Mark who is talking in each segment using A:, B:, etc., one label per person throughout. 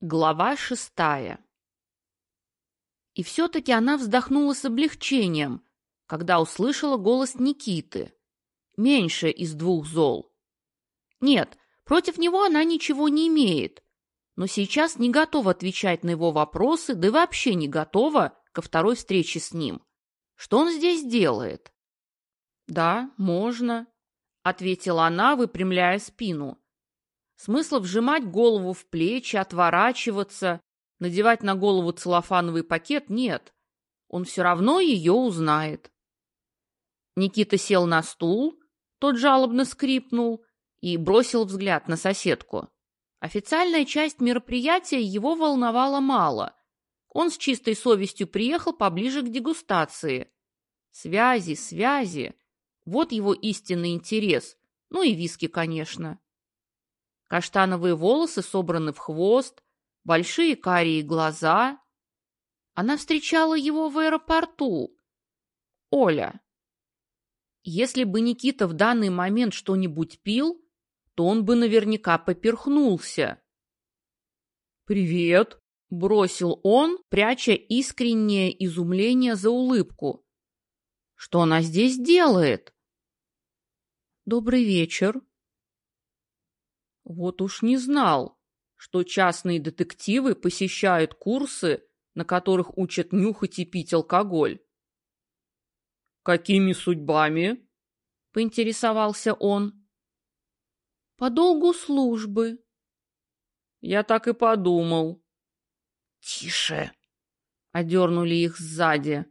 A: Глава шестая И все-таки она вздохнула с облегчением, когда услышала голос Никиты, меньше из двух зол. Нет, против него она ничего не имеет, но сейчас не готова отвечать на его вопросы, да и вообще не готова ко второй встрече с ним. Что он здесь делает? Да, можно, ответила она, выпрямляя спину. Смысла вжимать голову в плечи, отворачиваться, надевать на голову целлофановый пакет нет. Он все равно ее узнает. Никита сел на стул, тот жалобно скрипнул и бросил взгляд на соседку. Официальная часть мероприятия его волновала мало. Он с чистой совестью приехал поближе к дегустации. Связи, связи. Вот его истинный интерес. Ну и виски, конечно. Каштановые волосы собраны в хвост, большие карие глаза. Она встречала его в аэропорту. Оля. Если бы Никита в данный момент что-нибудь пил, то он бы наверняка поперхнулся. «Привет!» – бросил он, пряча искреннее изумление за улыбку. «Что она здесь делает?» «Добрый вечер!» Вот уж не знал, что частные детективы посещают курсы, на которых учат нюхать и пить алкоголь. «Какими судьбами?» — поинтересовался он. «По долгу службы». «Я так и подумал». «Тише!» — одернули их сзади.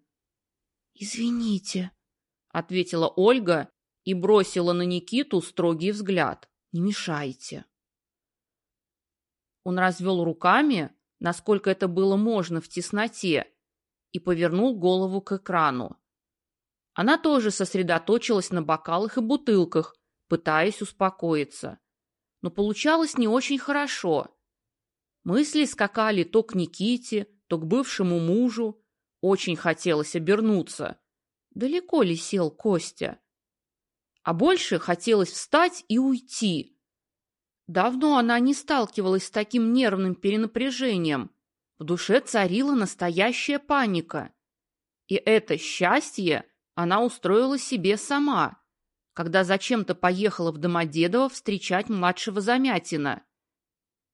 A: «Извините», — ответила Ольга и бросила на Никиту строгий взгляд. Не мешайте. Он развел руками, насколько это было можно в тесноте, и повернул голову к экрану. Она тоже сосредоточилась на бокалах и бутылках, пытаясь успокоиться. Но получалось не очень хорошо. Мысли скакали то к Никите, то к бывшему мужу. Очень хотелось обернуться. Далеко ли сел Костя? А больше хотелось встать и уйти. Давно она не сталкивалась с таким нервным перенапряжением. В душе царила настоящая паника. И это счастье она устроила себе сама, когда зачем-то поехала в Домодедово встречать младшего Замятина.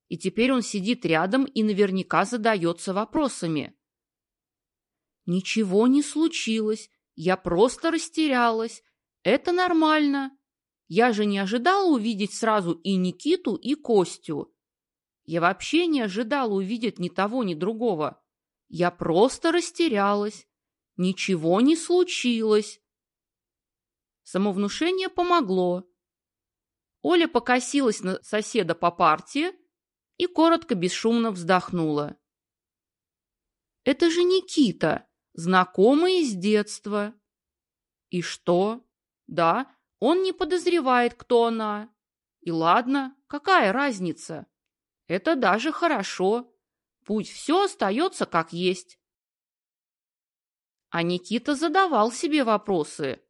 A: И теперь он сидит рядом и наверняка задается вопросами. Ничего не случилось, я просто растерялась, это нормально. Я же не ожидала увидеть сразу и Никиту, и Костю. Я вообще не ожидала увидеть ни того, ни другого. Я просто растерялась. Ничего не случилось. Самовнушение помогло. Оля покосилась на соседа по партии и коротко, бесшумно вздохнула. «Это же Никита, знакомый с детства». «И что?» Да, он не подозревает, кто она. И ладно, какая разница? Это даже хорошо. Пусть все остается как есть. А Никита задавал себе вопросы.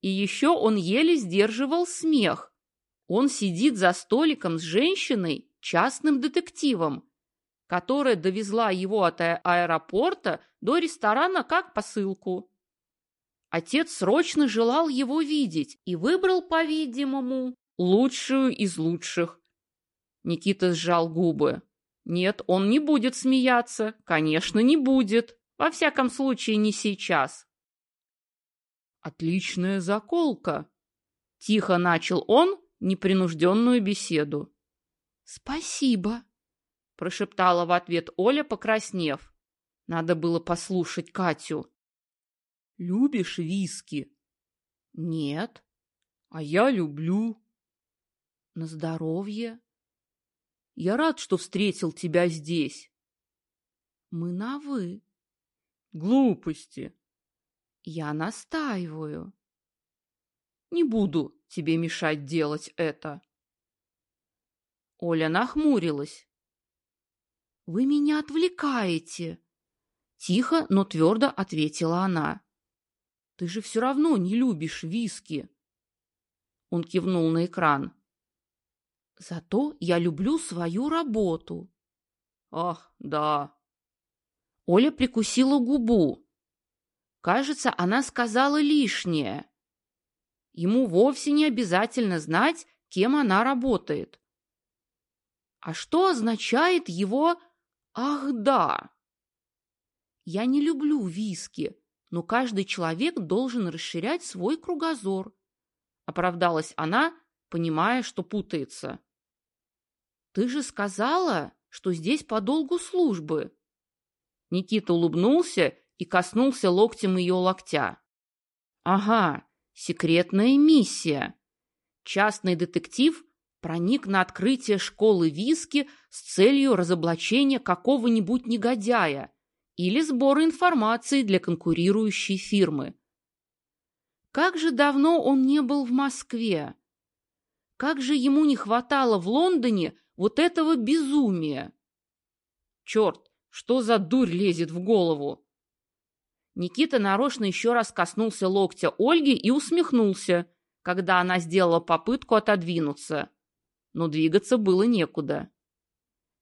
A: И еще он еле сдерживал смех. Он сидит за столиком с женщиной, частным детективом, которая довезла его от аэропорта до ресторана как посылку. Отец срочно желал его видеть и выбрал, по-видимому, лучшую из лучших. Никита сжал губы. Нет, он не будет смеяться. Конечно, не будет. Во всяком случае, не сейчас. Отличная заколка. Тихо начал он непринужденную беседу. Спасибо, прошептала в ответ Оля, покраснев. Надо было послушать Катю. Любишь виски? Нет. А я люблю. На здоровье. Я рад, что встретил тебя здесь. Мы на «вы». Глупости. Я настаиваю. Не буду тебе мешать делать это. Оля нахмурилась. Вы меня отвлекаете. Тихо, но твердо ответила она. Ты же все равно не любишь виски. Он кивнул на экран. Зато я люблю свою работу. Ах, да. Оля прикусила губу. Кажется, она сказала лишнее. Ему вовсе не обязательно знать, кем она работает. А что означает его «ах да»? Я не люблю виски, но каждый человек должен расширять свой кругозор. Оправдалась она, понимая, что путается. Ты же сказала, что здесь по долгу службы. Никита улыбнулся и коснулся локтем ее локтя. Ага, секретная миссия. Частный детектив проник на открытие школы виски с целью разоблачения какого-нибудь негодяя или сбора информации для конкурирующей фирмы. Как же давно он не был в Москве? Как же ему не хватало в Лондоне вот этого безумия? Черт, что за дурь лезет в голову? Никита нарочно еще раз коснулся локтя Ольги и усмехнулся, когда она сделала попытку отодвинуться. Но двигаться было некуда.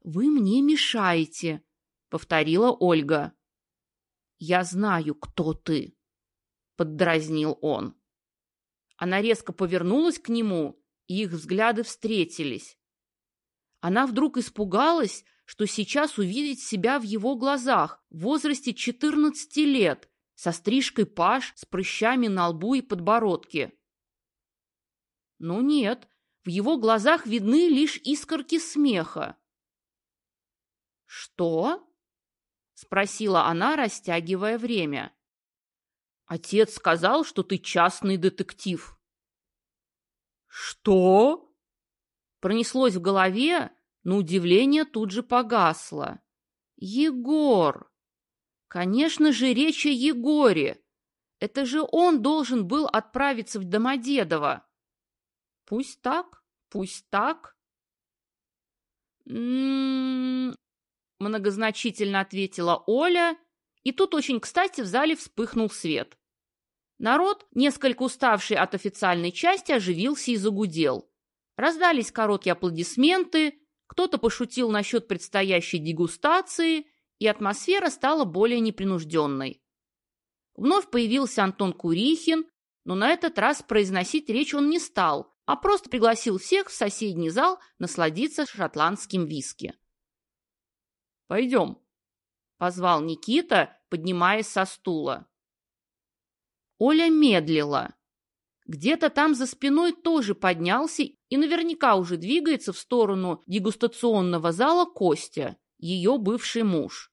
A: «Вы мне мешаете», — повторила Ольга. «Я знаю, кто ты», — поддразнил он. Она резко повернулась к нему, и их взгляды встретились. Она вдруг испугалась, что сейчас увидит себя в его глазах в возрасте 14 лет, со стрижкой паш, с прыщами на лбу и подбородке. Но нет, в его глазах видны лишь искорки смеха. «Что?» — спросила она, растягивая время. «Отец сказал, что ты частный детектив». «Что?» Пронеслось в голове, но удивление тут же погасло. «Егор!» Конечно же, речь о Егоре. Это же он должен был отправиться в Домодедово. Пусть так, пусть так. М-м-м, многозначительно ответила Оля, и тут очень кстати в зале вспыхнул свет. Народ, несколько уставший от официальной части, оживился и загудел. Раздались короткие аплодисменты, кто-то пошутил насчет предстоящей дегустации, и атмосфера стала более непринужденной. Вновь появился Антон Курихин, но на этот раз произносить речь он не стал, а просто пригласил всех в соседний зал насладиться шотландским виски. «Пойдем», — позвал Никита, поднимаясь со стула. Оля медлила. Где-то там за спиной тоже поднялся и наверняка уже двигается в сторону дегустационного зала Костя, ее бывший муж.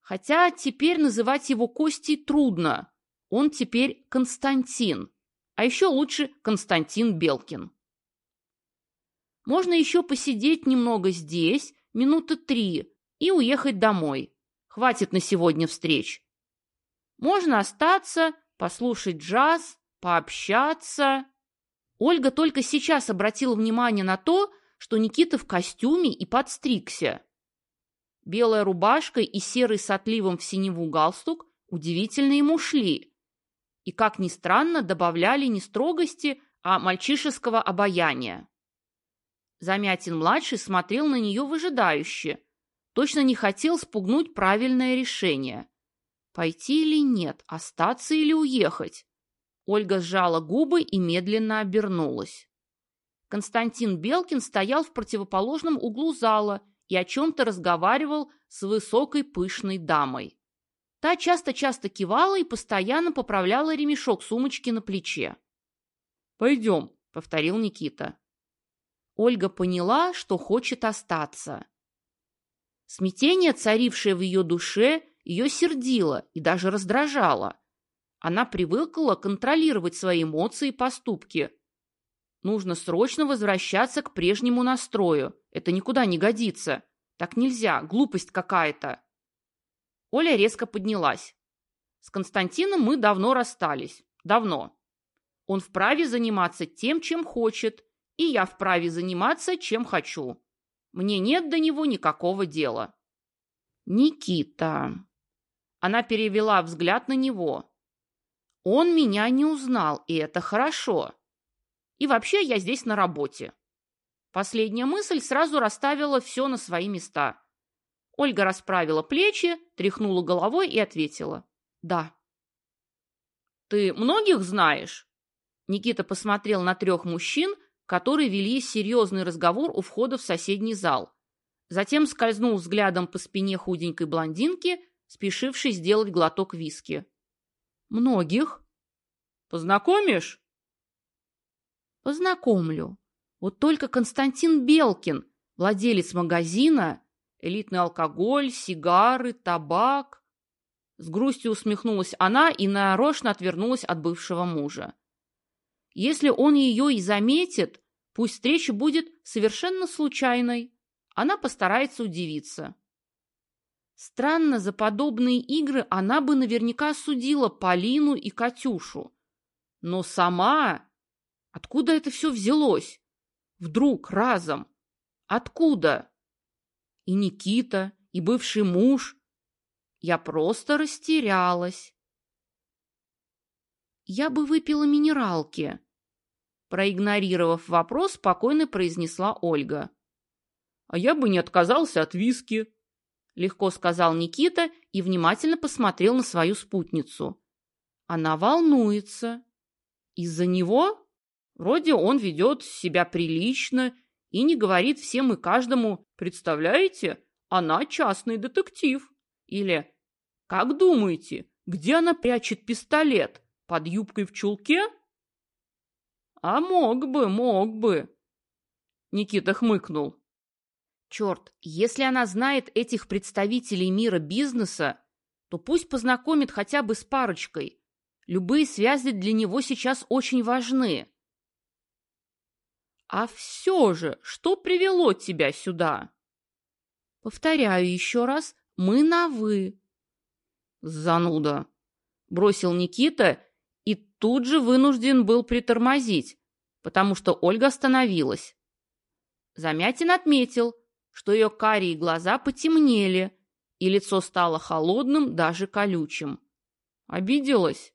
A: Хотя теперь называть его Костей трудно. Он теперь Константин. А еще лучше Константин Белкин. Можно еще посидеть немного здесь, минуты три, и уехать домой. Хватит на сегодня встреч. Можно остаться, послушать джаз, пообщаться. Ольга только сейчас обратила внимание на то, что Никита в костюме и подстригся. Белая рубашка и серый с отливом в синеву галстук удивительно ему шли и, как ни странно, добавляли не строгости, а мальчишеского обаяния. Замятин-младший смотрел на нее выжидающе, точно не хотел спугнуть правильное решение. Пойти или нет, остаться или уехать? Ольга сжала губы и медленно обернулась. Константин Белкин стоял в противоположном углу зала и о чем-то разговаривал с высокой пышной дамой. Та часто-часто кивала и постоянно поправляла ремешок сумочки на плече. «Пойдем», — повторил Никита. Ольга поняла, что хочет остаться. Смятение, царившее в ее душе, ее сердило и даже раздражало. Она привыкла контролировать свои эмоции и поступки. Нужно срочно возвращаться к прежнему настрою. Это никуда не годится. Так нельзя, глупость какая-то. Оля резко поднялась. С Константином мы давно расстались. Давно. Он вправе заниматься тем, чем хочет, и я вправе заниматься, чем хочу. Мне нет до него никакого дела. Никита. Она перевела взгляд на него. Он меня не узнал, и это хорошо. И вообще я здесь на работе. Последняя мысль сразу расставила все на свои места. Ольга расправила плечи, тряхнула головой и ответила. «Да». «Ты многих знаешь?» Никита посмотрел на трех мужчин, которые вели серьезный разговор у входа в соседний зал. Затем скользнул взглядом по спине худенькой блондинки, спешившей сделать глоток виски. «Многих». «Познакомишь?» «Познакомлю. Вот только Константин Белкин, владелец магазина, элитный алкоголь, сигары, табак...» С грустью усмехнулась она и нарочно отвернулась от бывшего мужа. Если он ее и заметит, пусть встреча будет совершенно случайной. Она постарается удивиться. Странно, за подобные игры она бы наверняка судила Полину и Катюшу. Но сама... Откуда это все взялось? Вдруг, разом. Откуда? И Никита, и бывший муж. Я просто растерялась. Я бы выпила минералки. Проигнорировав вопрос, спокойно произнесла Ольга. «А я бы не отказался от виски», — легко сказал Никита и внимательно посмотрел на свою спутницу. Она волнуется. Из-за него? Вроде он ведет себя прилично и не говорит всем и каждому «Представляете, она частный детектив». Или «Как думаете, где она прячет пистолет? Под юбкой в чулке?» «А мог бы, мог бы!» Никита хмыкнул. «Черт, если она знает этих представителей мира бизнеса, то пусть познакомит хотя бы с парочкой. Любые связи для него сейчас очень важны». «А все же, что привело тебя сюда?» «Повторяю еще раз, мы на «вы». «Зануда!» — бросил Никита и тут же вынужден был притормозить, потому что Ольга остановилась. Замятин отметил, что ее карие глаза потемнели, и лицо стало холодным, даже колючим. Обиделась.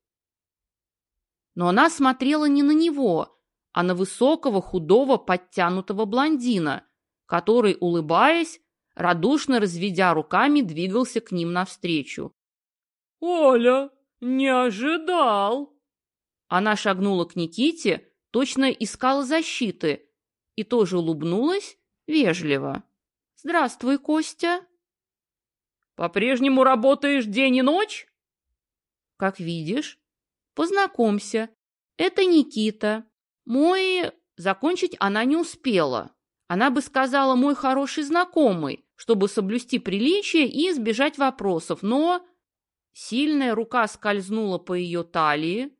A: Но она смотрела не на него, а на высокого, худого, подтянутого блондина, который, улыбаясь, радушно разведя руками, двигался к ним навстречу. «Оля, не ожидал!» Она шагнула к Никите, точно искала защиты, и тоже улыбнулась вежливо. «Здравствуй, Костя!» «По-прежнему работаешь день и ночь?» «Как видишь. Познакомься. Это Никита. Мой...» Закончить она не успела. Она бы сказала «мой хороший знакомый», чтобы соблюсти приличие и избежать вопросов, но... Сильная рука скользнула по ее талии,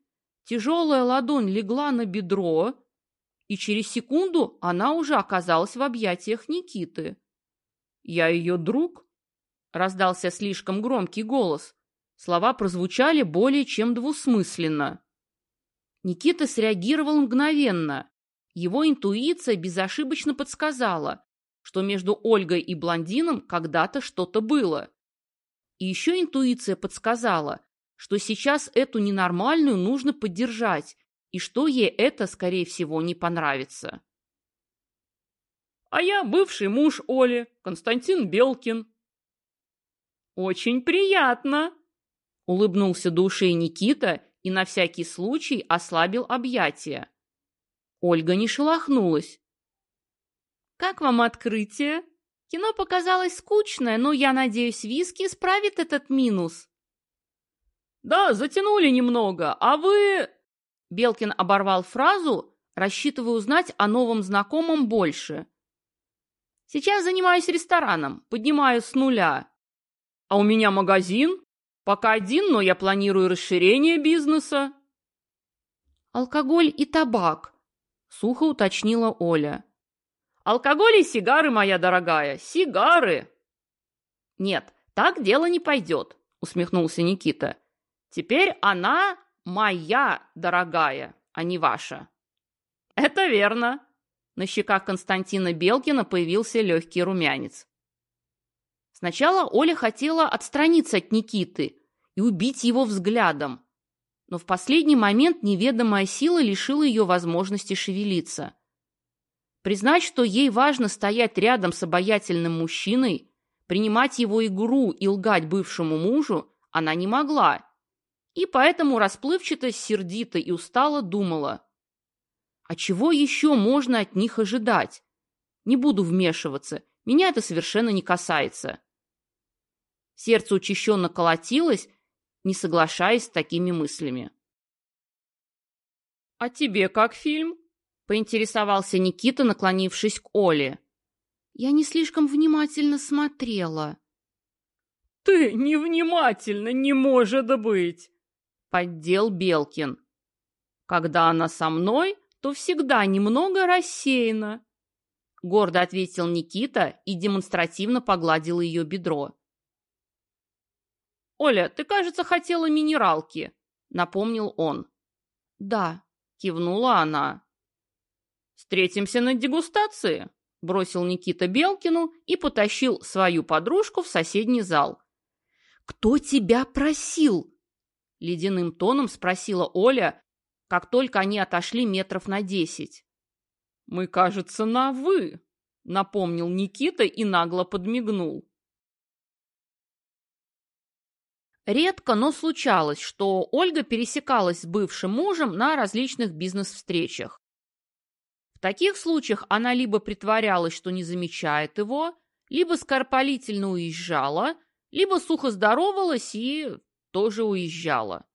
A: Тяжелая ладонь легла на бедро, и через секунду она уже оказалась в объятиях Никиты. «Я ее друг?» — раздался слишком громкий голос. Слова прозвучали более чем двусмысленно. Никита среагировал мгновенно. Его интуиция безошибочно подсказала, что между Ольгой и блондином когда-то что-то было. И еще интуиция подсказала, что сейчас эту ненормальную нужно поддержать, и что ей это, скорее всего, не понравится. А я бывший муж Оли, Константин Белкин. Очень приятно, улыбнулся до ушей Никита и на всякий случай ослабил объятия. Ольга не шелохнулась. «Как вам открытие? Кино показалось скучное, но я надеюсь, виски исправит этот минус». «Да, затянули немного, а вы...» Белкин оборвал фразу, рассчитывая узнать о новом знакомом больше. «Сейчас занимаюсь рестораном, поднимаю с нуля. А у меня магазин. Пока один, но я планирую расширение бизнеса». «Алкоголь и табак», — сухо уточнила Оля. «Алкоголь и сигары, моя дорогая, сигары!» «Нет, так дело не пойдет», — усмехнулся Никита. Теперь она моя дорогая, а не ваша. Это верно. На щеках Константина Белкина появился легкий румянец. Сначала Оля хотела отстраниться от Никиты и убить его взглядом, но в последний момент неведомая сила лишила ее возможности шевелиться. Признать, что ей важно стоять рядом с обаятельным мужчиной, Принимать его игру и лгать бывшему мужу она не могла, и поэтому расплывчато, сердито и устало думала. А чего еще можно от них ожидать? Не буду вмешиваться, меня это совершенно не касается. Сердце учащенно колотилось, не соглашаясь с такими мыслями. «А тебе как фильм?» — поинтересовался Никита, наклонившись к Оле. «Я не слишком внимательно смотрела».
B: «Ты невнимательно, не может быть!»
A: — поддел Белкин. «Когда она со мной, то всегда немного рассеяна», — гордо ответил Никита и демонстративно погладил ее бедро. «Оля, ты, кажется, хотела минералки», — напомнил он.
B: «Да», —
A: кивнула она. «Встретимся на дегустации», — бросил Никита Белкину и потащил свою подружку в соседний зал.
B: «Кто тебя просил?» — ледяным тоном спросила Оля, как только они отошли метров на десять.
A: «Мы, кажется, на «вы», — напомнил Никита и нагло подмигнул. Редко, но случалось, что Ольга пересекалась с бывшим мужем на различных бизнес-встречах. В таких случаях она либо притворялась, что не замечает его, либо скоропалительно уезжала, либо сухо здоровалась и тоже уезжала.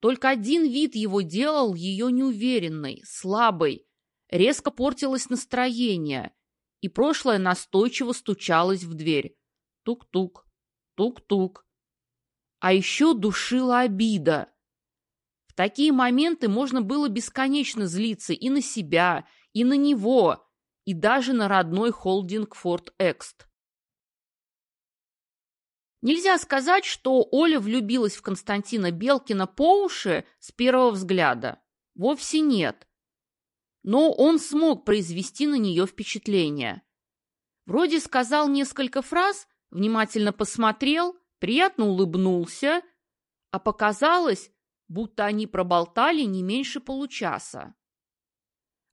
A: Только один вид его делал ее неуверенной, слабой, резко портилось настроение, и прошлое настойчиво стучалось в дверь. Тук-тук, тук-тук. А еще душила обида. В такие моменты можно было бесконечно злиться и на себя, и на него, и даже на родной холдинг Форт Экст. Нельзя сказать, что Оля влюбилась в Константина Белкина по уши с первого взгляда. Вовсе нет. Но он смог произвести на нее впечатление. Вроде сказал несколько фраз, внимательно посмотрел, приятно улыбнулся, а показалось, будто они проболтали не меньше получаса.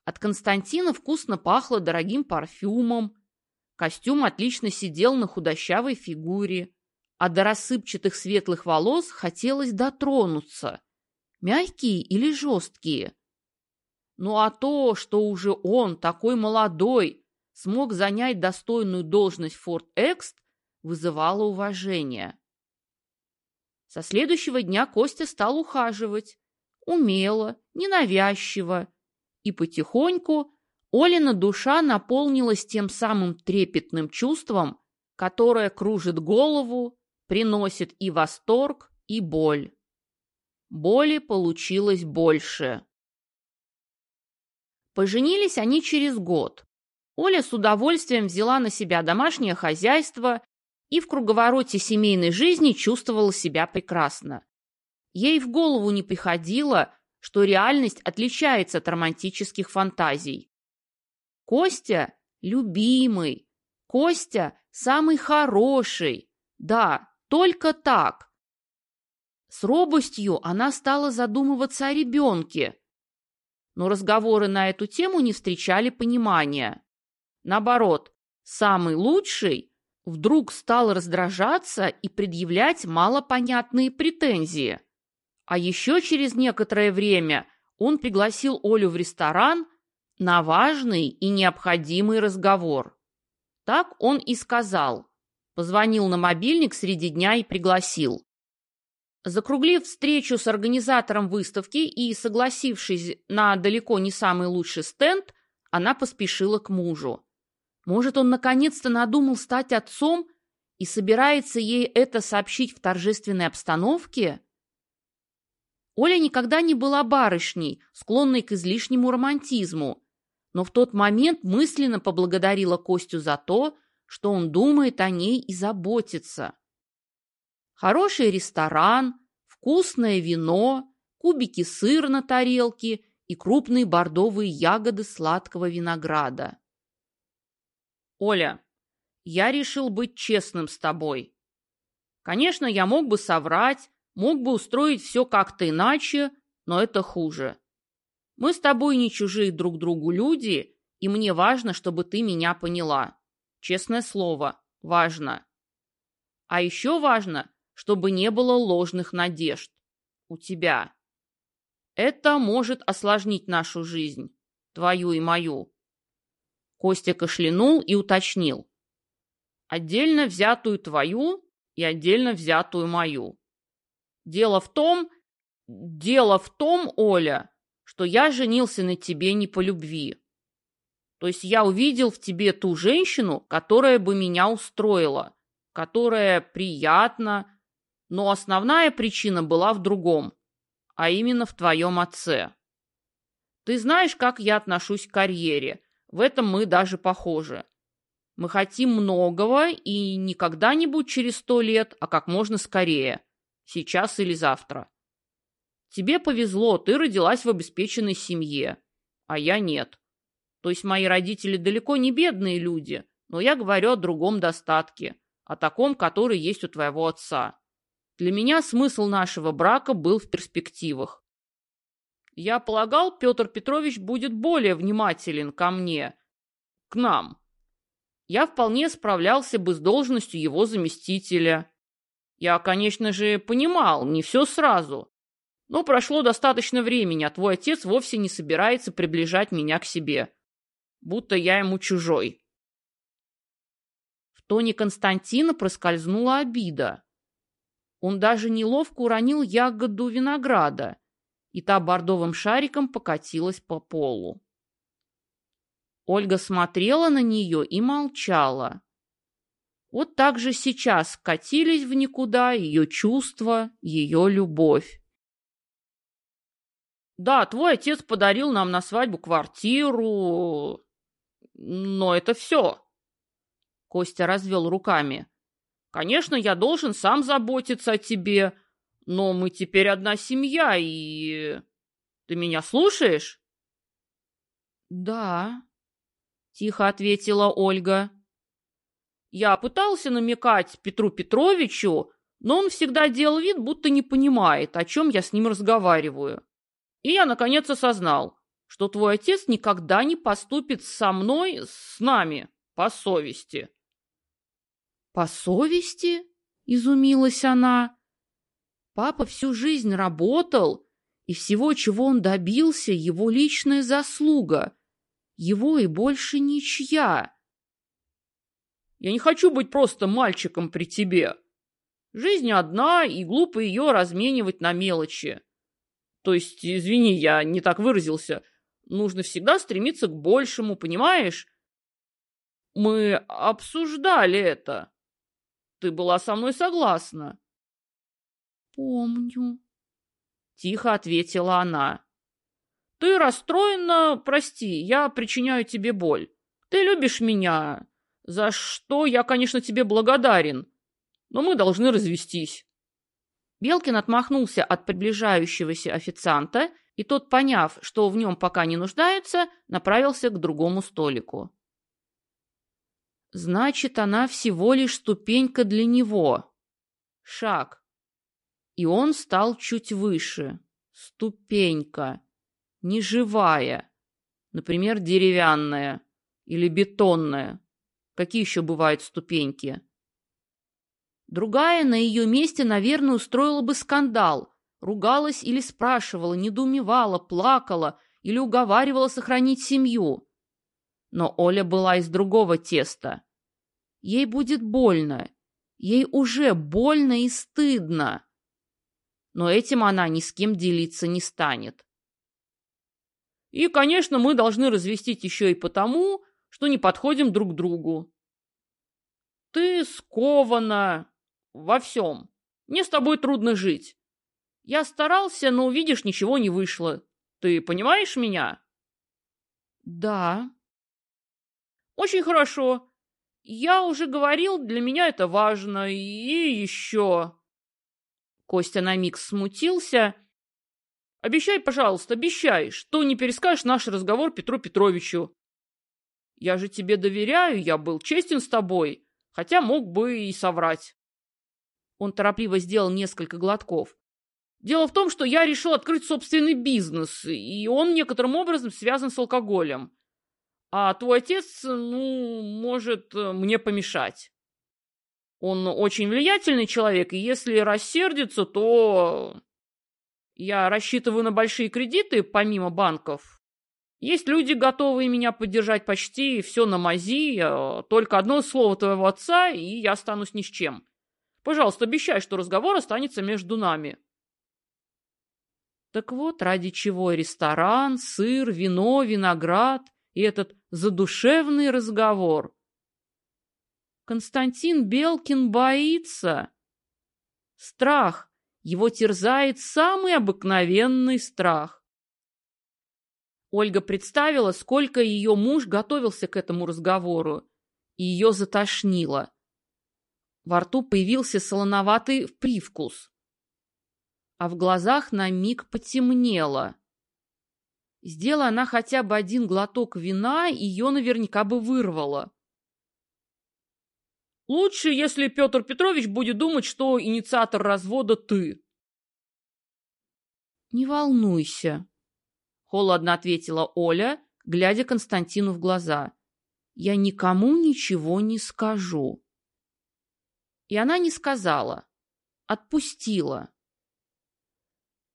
A: От Константина вкусно пахло дорогим парфюмом, костюм отлично сидел на худощавой фигуре, а до рассыпчатых светлых волос хотелось дотронуться. Мягкие или жесткие? Ну а то, что уже он, такой молодой, смог занять достойную должность Форт Экст, вызывало уважение. Со следующего дня Костя стал ухаживать. Умело, ненавязчиво. И потихоньку Олина душа наполнилась тем самым трепетным чувством, которое кружит голову, приносит и восторг, и боль. Боли получилось больше. Поженились они через год. Оля с удовольствием взяла на себя домашнее хозяйство и в круговороте семейной жизни чувствовала себя прекрасно. Ей в голову не приходило, что реальность отличается от романтических фантазий. Костя – любимый, Костя – самый хороший. Да, только так. С робостью она стала задумываться о ребенке. Но разговоры на эту тему не встречали понимания. Наоборот, самый лучший вдруг стал раздражаться и предъявлять малопонятные претензии. А еще через некоторое время он пригласил Олю в ресторан на важный и необходимый разговор. Так он и сказал. Позвонил на мобильник среди дня и пригласил. Закруглив встречу с организатором выставки и согласившись на далеко не самый лучший стенд, она поспешила к мужу. Может, он наконец-то надумал стать отцом и собирается ей это сообщить в торжественной обстановке? Оля никогда не была барышней, склонной к излишнему романтизму, но в тот момент мысленно поблагодарила Костю за то, что он думает о ней и заботится. Хороший ресторан, вкусное вино, кубики сыра на тарелке и крупные бордовые ягоды сладкого винограда. Оля, я решил быть честным с тобой. Конечно, я мог бы соврать, мог бы устроить все как-то иначе, но это хуже. Мы с тобой не чужие друг другу люди, и мне важно, чтобы ты меня поняла. Честное слово, Важно. А еще важно, чтобы не было ложных надежд. У тебя. Это может осложнить нашу жизнь, твою и мою. Костя кашлянул и уточнил. Отдельно взятую твою и отдельно взятую мою. Дело в том, дело в том, Оля, что я женился на тебе не по любви. То есть я увидел в тебе ту женщину, которая бы меня устроила, которая приятна, но основная причина была в другом, а именно в твоем отце. Ты знаешь, как я отношусь к карьере, в этом мы даже похожи. Мы хотим многого и не когда-нибудь через сто лет, а как можно скорее, сейчас или завтра. Тебе повезло, ты родилась в обеспеченной семье, а я нет. То есть мои родители далеко не бедные люди, но я говорю о другом достатке, о таком, который есть у твоего отца. Для меня смысл нашего брака был в перспективах. Я полагал, Петр Петрович будет более внимателен ко мне, к нам. Я вполне справлялся бы с должностью его заместителя. Я, конечно же, понимал, не все сразу. Но прошло достаточно времени, а твой отец вовсе не собирается приближать меня к себе. Будто я ему чужой. В тоне Константина проскользнула обида. Он даже неловко уронил ягоду винограда, и та бордовым шариком покатилась по полу. Ольга смотрела на нее и молчала. Вот так же сейчас катились в никуда ее чувства, ее любовь. Да, твой отец подарил нам на свадьбу квартиру, но это все. Костя развел руками. Конечно, я должен сам заботиться о тебе, но мы теперь одна семья, и... Ты меня слушаешь?
B: Да, тихо ответила Ольга.
A: Я пытался намекать Петру Петровичу, но он всегда делал вид, будто не понимает, о чем я с ним разговариваю. И я, наконец, осознал, что твой отец никогда не поступит со мной, с нами, по совести.
B: По совести? Изумилась она. Папа всю жизнь работал, и всего, чего он добился, его личная заслуга. Его и больше ничья.
A: Я не хочу быть просто мальчиком при тебе. Жизнь одна, и глупо ее разменивать на мелочи. То есть, извини, я не так выразился. Нужно всегда стремиться к большему, понимаешь? Мы обсуждали это. Ты была со мной согласна.
B: Помню.
A: Тихо ответила она. Ты расстроена, прости, я причиняю тебе боль. Ты любишь меня, за что я, конечно, тебе благодарен, но мы должны развестись. Белкин отмахнулся от приближающегося официанта, и тот, поняв, что в нем пока не нуждаются, направился к другому столику. Значит, она всего лишь ступенька для него. Шаг. И он стал чуть выше. Ступенька. Неживая. Например, деревянная или бетонная. Какие еще бывают ступеньки? Другая на ее месте, наверное, устроила бы скандал, ругалась или спрашивала, недоумевала, плакала или уговаривала сохранить семью. Но Оля была из другого теста. Ей будет больно. Ей уже больно и стыдно. Но этим она ни с кем делиться не станет. И, конечно, мы должны развестись еще и потому, что не подходим друг другу. Ты скована, во всем. Мне с тобой трудно жить. Я старался, но, видишь, ничего не вышло. Ты понимаешь меня?
B: Да.
A: Очень хорошо. Я уже говорил, для меня это важно. И еще... Костя на миг смутился. Обещай, пожалуйста, обещай, что не перескажешь наш разговор Петру Петровичу. Я же тебе доверяю, я был честен с тобой, хотя мог бы и соврать. Он торопливо сделал несколько глотков. Дело в том, что я решил открыть собственный бизнес, и он некоторым образом связан с алкоголем. А твой отец, ну, может мне помешать.
B: Он очень влиятельный человек, и если рассердится, то... Я рассчитываю на большие кредиты, помимо банков. Есть люди, готовые меня поддержать почти все на мази, э, только одно слово твоего отца, и я останусь ни с чем. Пожалуйста, обещай, что разговор останется между нами. Так вот, ради чего ресторан, сыр, вино, виноград и этот задушевный разговор. Константин Белкин боится. Страх. Его терзает самый обыкновенный страх. Ольга представила, сколько ее муж готовился к этому разговору, и ее затошнило. Во рту появился солоноватый привкус а в глазах на миг потемнело. Сделая она хотя бы один глоток вина, ее наверняка бы вырвало. Лучше, если Петр Петрович будет думать, что инициатор развода ты. Не волнуйся, холодно ответила Оля, глядя Константину в глаза. Я никому ничего не скажу. И она не сказала, отпустила.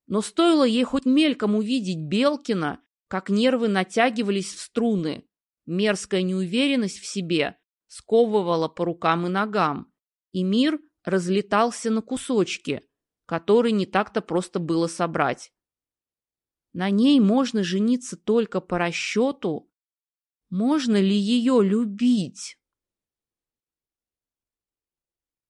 B: Но стоило ей хоть мельком увидеть Белкина, как нервы натягивались в струны. Мерзкая неуверенность в себе сковывала по рукам и ногам, и мир разлетался на кусочки, которые не так-то просто было собрать. На ней можно жениться только по расчету? Можно ли ее любить?